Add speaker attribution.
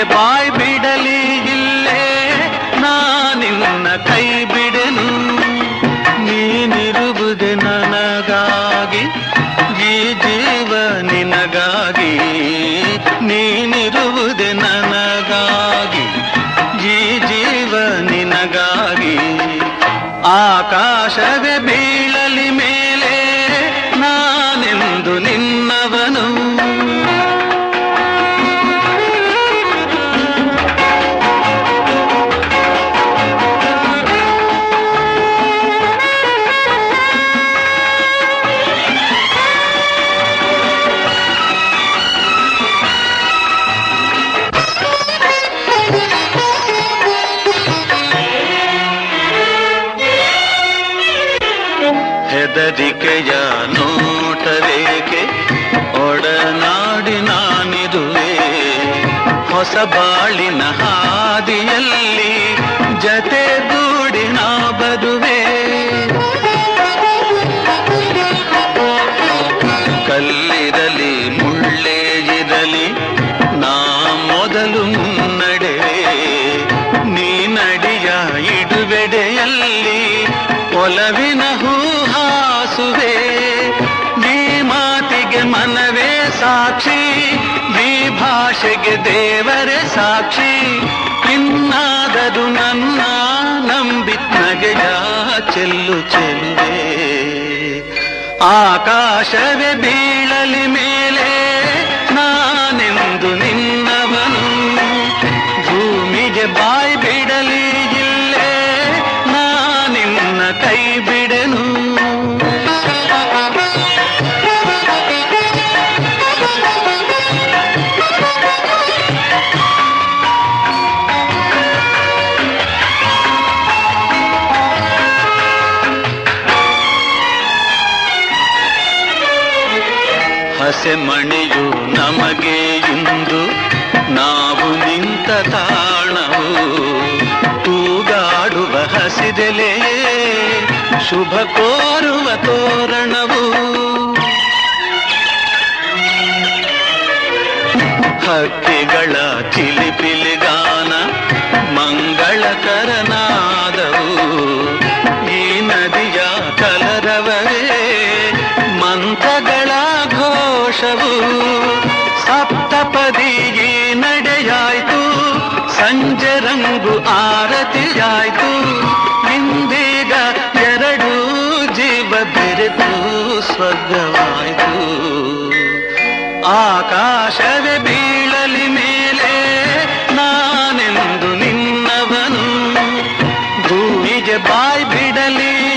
Speaker 1: ನಿನಗೆ ಬಾಯ್ ಬಿಡಲಿ ಇಲ್ಲೇ, ನಾ ನಿನ್ನ ಕೈ ಬಿಡನು. ನೀನಿರುವುದು ನನಗಾಗಿ, ಈ ಜೀವ ನಿನಗಾಗಿ. ನೀನಿರುವುದು ನನಗಾಗಿ, ಈ ಜೀವ ನಿನಗಾಗಿ. ಆಕಾಶವೇ ಬೀಳ ಹೆದರಿಕೆಯ ನೋಟರೇಕೆ ಒಡನಾಡಿ ನಾನಿರುವೆ ಹೊಸ ಬಾಳಿನ ಹಾದಿಯಲ್ಲಿ ನಾ ಬದುವೆ. ಕಲ್ಲಿರಲಿ ಮುಳ್ಳೇಜಿರಲಿ ನಾ ಮೊದಲು ಮುನ್ನಡೆವೆ. ನೀ ನಡಿಯ ಇಡುವೆಡೆಯಲ್ಲಿ ಒಲವಿನ ಭಾಷೆಗೆ ದೇವರೇ ಸಾಕ್ಷಿ. ನಿನ್ನಾದರು ನನ್ನ ನಂಬಿತ್ ನಗೆಯ ಚೆಲ್ಲು ಚೆಲ್ಲುವೆ ಆಕಾಶವೇ ಬೀಳಲಿ ಮೇಲೆ ಹಸೆಮಣಿಯು ನಮಗೆ ಇಂದು. ನಾವು ನಿಂತ ತಾಣವು ತೂಗಾಡುವ ಹಸಿದೆಲೆಯೇ ಶುಭ ಕೋರುವ ತೋರಣವು. ಹಕ್ಕಿಗಳ ಚಿಲಿಪಿಲಿಗಾನ ಮಂಗಳಕರನಾದವು ಸಂಜೆ ರಂಗು ಆರತಿಯಾಯ್ತು. ನಿಂದೀಗ ಎರಡು ಜೀವ ಬೆರೆತು ಸ್ವರ್ಗವಾಯ್ತು. ಆಕಾಶವೇ ಬೀಳಲಿ ಮೇಲೆ ನಾನೆಂದು ನಿನ್ನವನು. ಭೂಮಿಗೆ ಬಾಯ್ ಬಿಡಲಿ